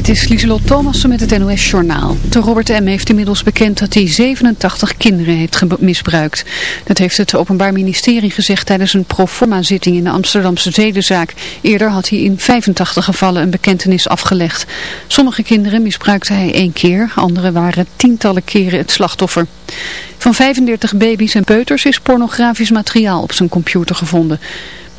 Dit is Lieselot Thomassen met het NOS Journaal. De Robert M. heeft inmiddels bekend dat hij 87 kinderen heeft misbruikt. Dat heeft het Openbaar Ministerie gezegd tijdens een proforma-zitting in de Amsterdamse zedenzaak. Eerder had hij in 85 gevallen een bekentenis afgelegd. Sommige kinderen misbruikte hij één keer, andere waren tientallen keren het slachtoffer. Van 35 baby's en peuters is pornografisch materiaal op zijn computer gevonden.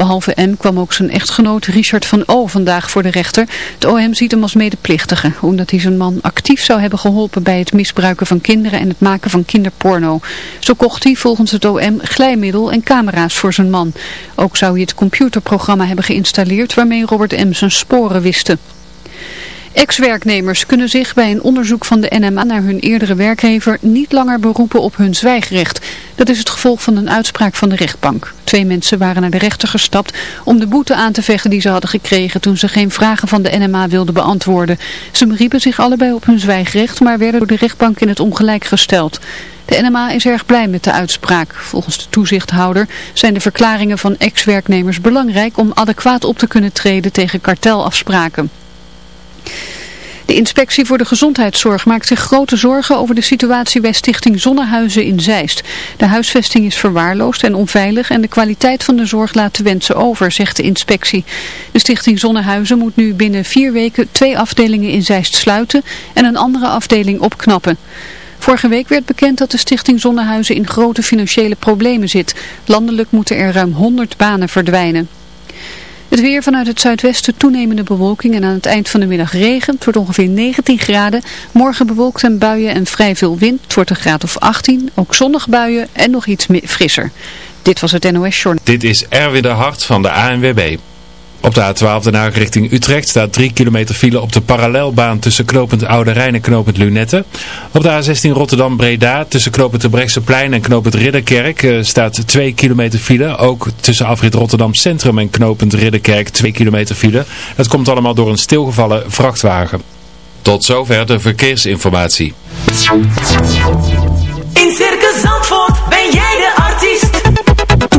Behalve M kwam ook zijn echtgenoot Richard van O vandaag voor de rechter. Het OM ziet hem als medeplichtige, omdat hij zijn man actief zou hebben geholpen bij het misbruiken van kinderen en het maken van kinderporno. Zo kocht hij volgens het OM glijmiddel en camera's voor zijn man. Ook zou hij het computerprogramma hebben geïnstalleerd waarmee Robert M. zijn sporen wiste. Ex-werknemers kunnen zich bij een onderzoek van de NMA naar hun eerdere werkgever niet langer beroepen op hun zwijgrecht. Dat is het gevolg van een uitspraak van de rechtbank. Twee mensen waren naar de rechter gestapt om de boete aan te vechten die ze hadden gekregen toen ze geen vragen van de NMA wilden beantwoorden. Ze beriepen zich allebei op hun zwijgrecht, maar werden door de rechtbank in het ongelijk gesteld. De NMA is erg blij met de uitspraak. Volgens de toezichthouder zijn de verklaringen van ex-werknemers belangrijk om adequaat op te kunnen treden tegen kartelafspraken. De inspectie voor de gezondheidszorg maakt zich grote zorgen over de situatie bij Stichting Zonnehuizen in Zeist. De huisvesting is verwaarloosd en onveilig en de kwaliteit van de zorg laat te wensen over, zegt de inspectie. De Stichting Zonnehuizen moet nu binnen vier weken twee afdelingen in Zeist sluiten en een andere afdeling opknappen. Vorige week werd bekend dat de Stichting Zonnehuizen in grote financiële problemen zit. Landelijk moeten er ruim 100 banen verdwijnen. Het weer vanuit het zuidwesten toenemende bewolking en aan het eind van de middag regen. Het wordt ongeveer 19 graden. Morgen bewolkt en buien en vrij veel wind. Het wordt een graad of 18. Ook zonnig buien en nog iets frisser. Dit was het NOS Journal. Dit is Erwin de Hart van de ANWB. Op de A12 de Haag richting Utrecht staat 3 kilometer file op de parallelbaan tussen knooppunt Oude Rijn en knooppunt Lunette. Op de A16 Rotterdam-Breda tussen knooppunt Brechtseplein en knooppunt Ridderkerk uh, staat 2 kilometer file. Ook tussen afrit Rotterdam Centrum en knooppunt Ridderkerk 2 kilometer file. Dat komt allemaal door een stilgevallen vrachtwagen. Tot zover de verkeersinformatie.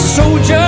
soldier.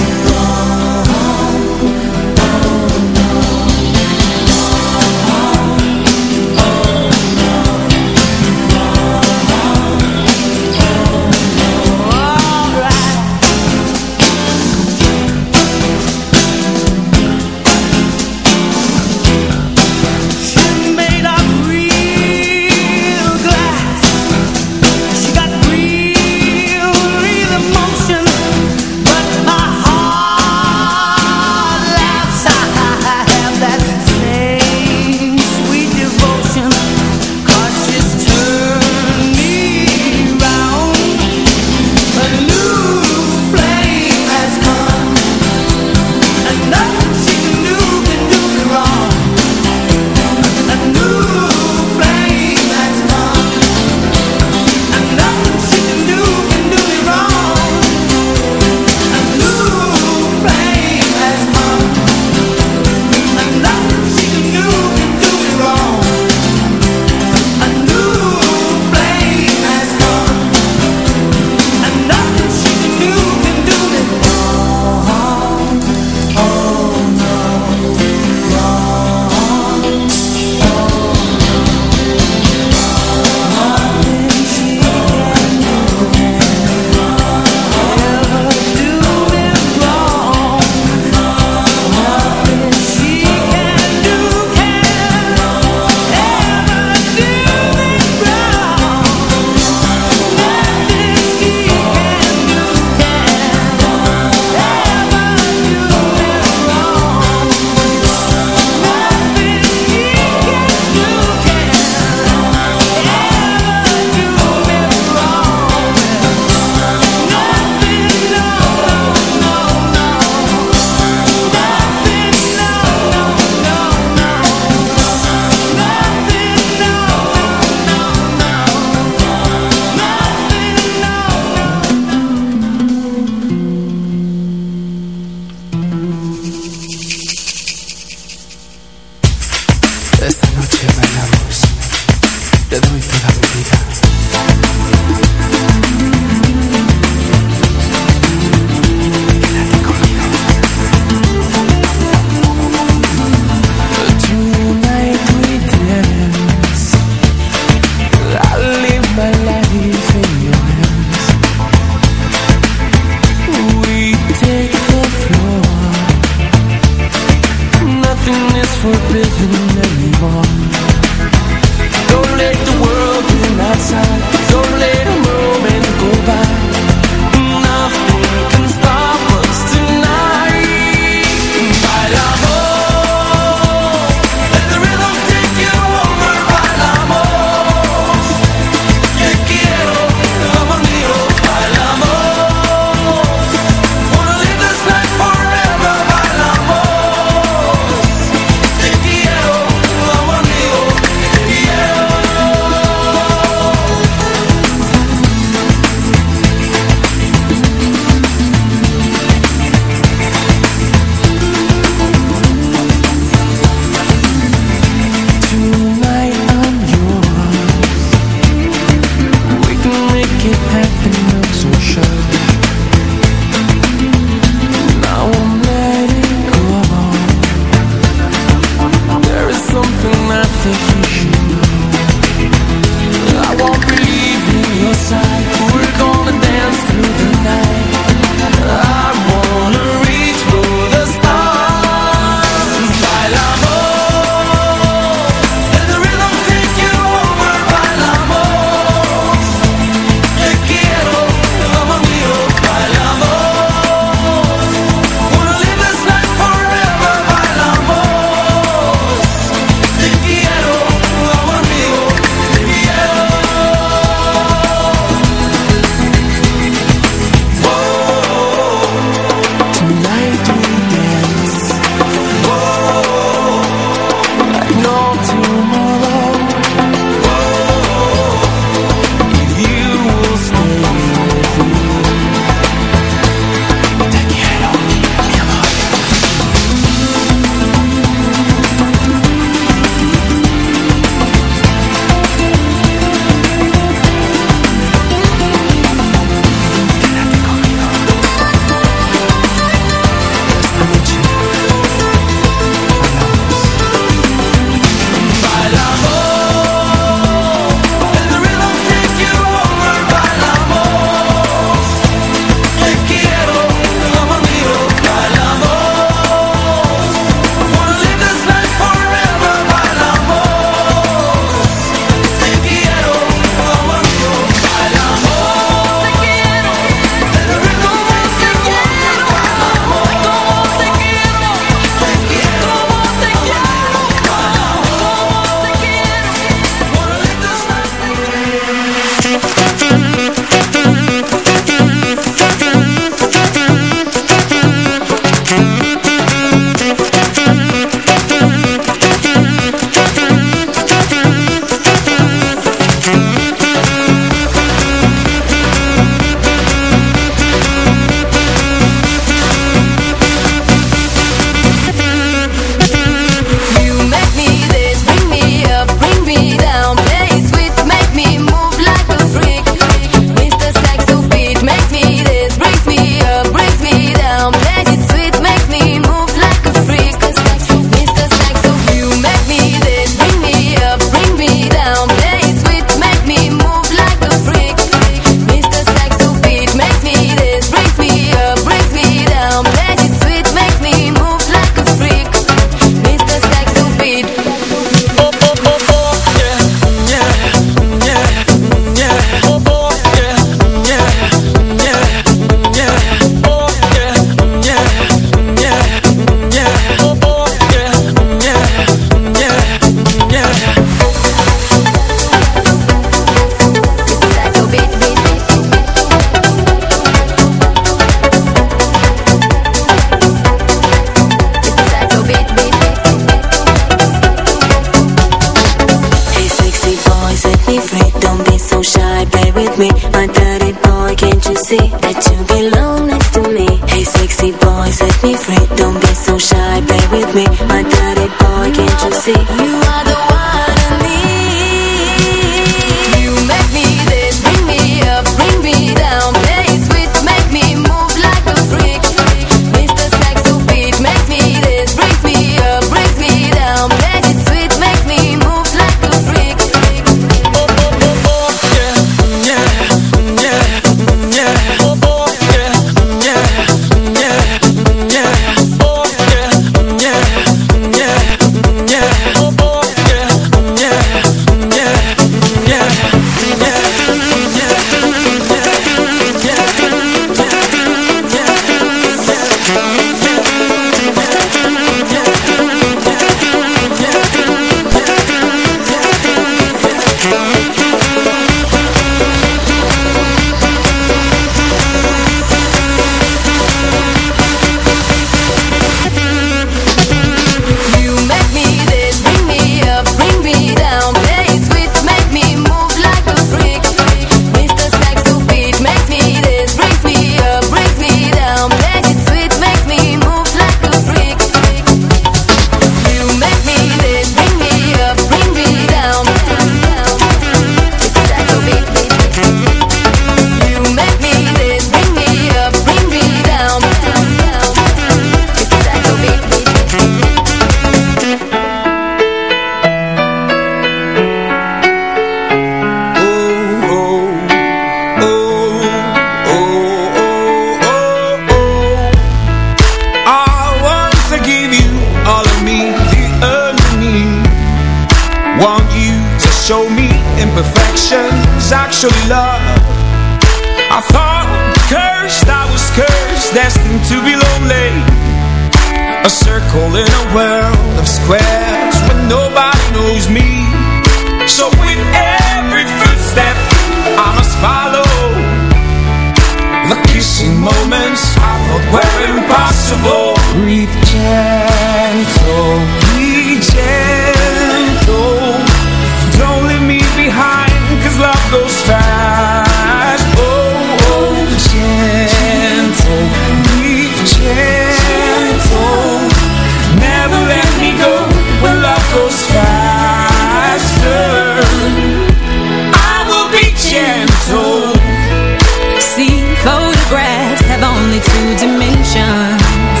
Only two dimensions.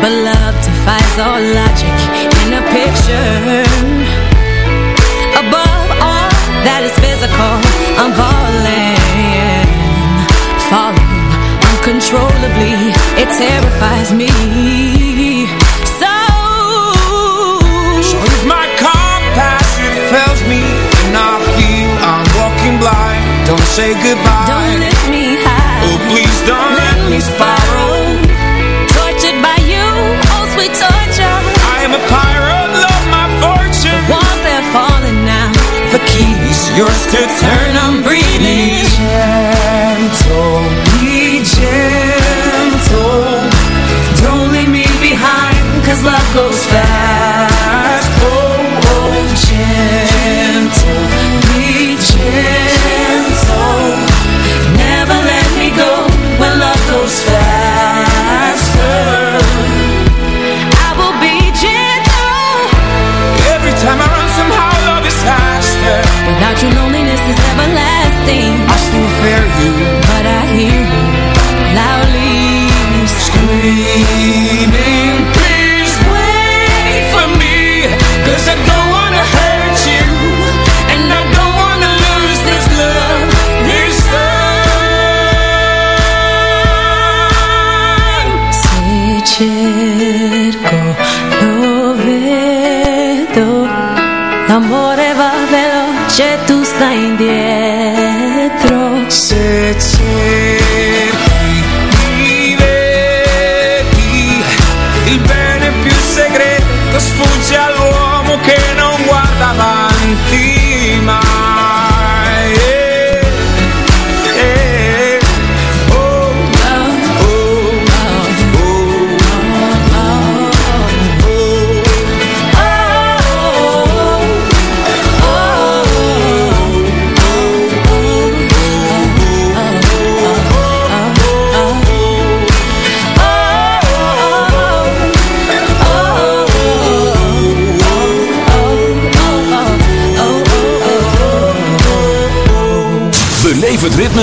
But love defies all logic in a picture. Above all that is physical I'm falling Falling uncontrollably. It terrifies me. So So if my compass it fails me And I feel I'm walking blind Don't say goodbye. Don't don't let me spiral. Tortured by you, oh sweet torture. I am a pirate, love my fortune. Walls they're falling now. The keys yours to turn I'm breathing gentle Be gentle. Don't leave me behind Cause love goes fast. Oh, oh, gentle Be gentle you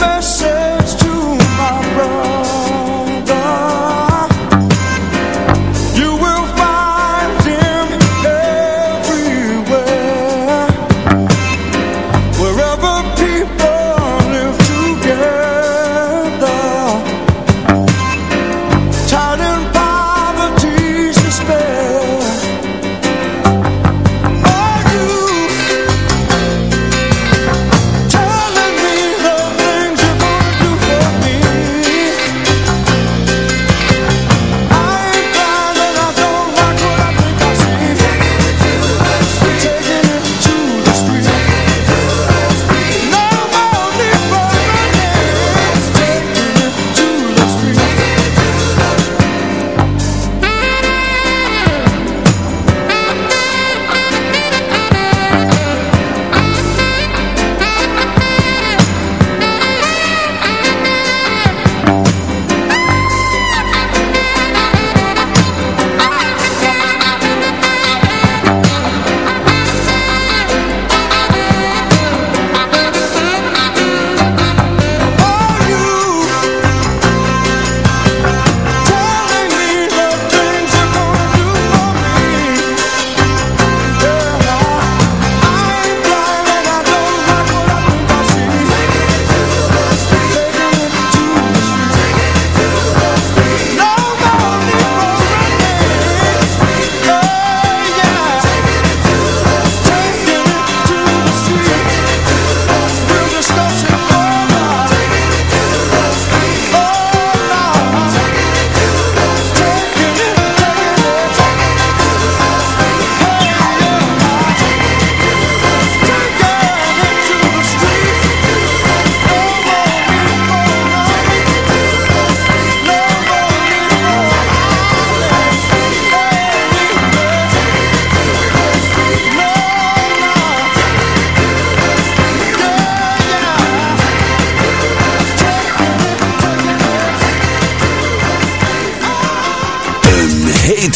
mercy.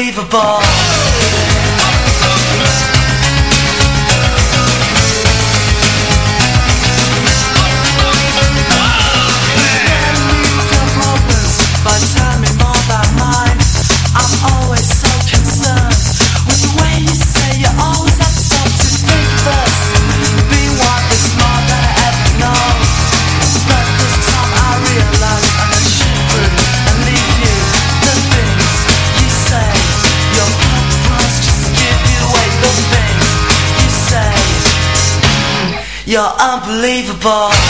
unbelievable. You're unbelievable.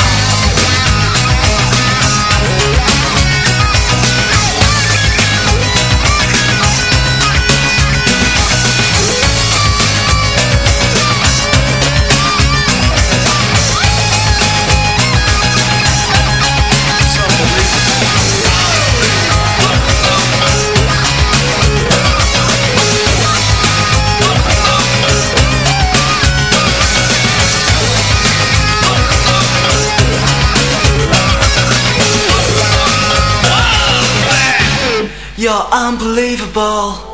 are unbelievable.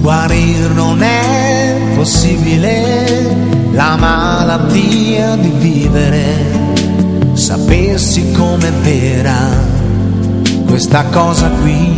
Guarir non è possibile la malattia di vivere, sapessi com'è vera questa cosa qui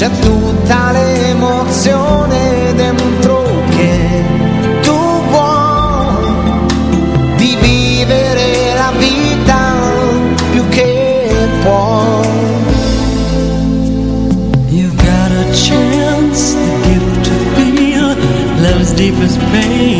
c'è tutta l'emozione dentro che tu vuoi di vivere la vita più che puoi. You've got a chance, to gift to feel love's deepest pain.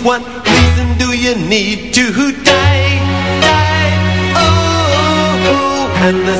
please, what reason do you need to die, die, oh, oh, oh. and the